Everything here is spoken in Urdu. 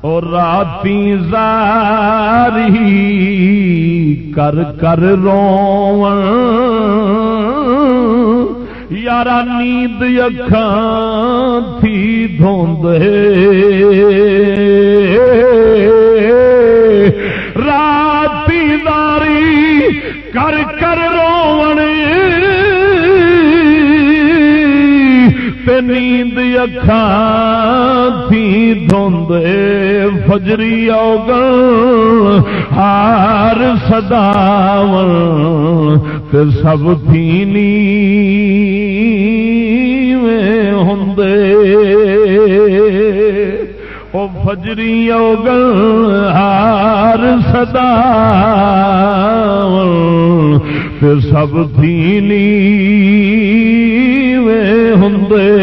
اور راتی زاری کر کر رو یارا نیند اکھان تھی دھوندے۔ راتی داری کر کر رو نیند اکھان تھی دھوندے، فجری اوگل ہار سداون تے سب تھی میں ہندے او فجری اوگل ہار سدا تے سب تھی میں ہندے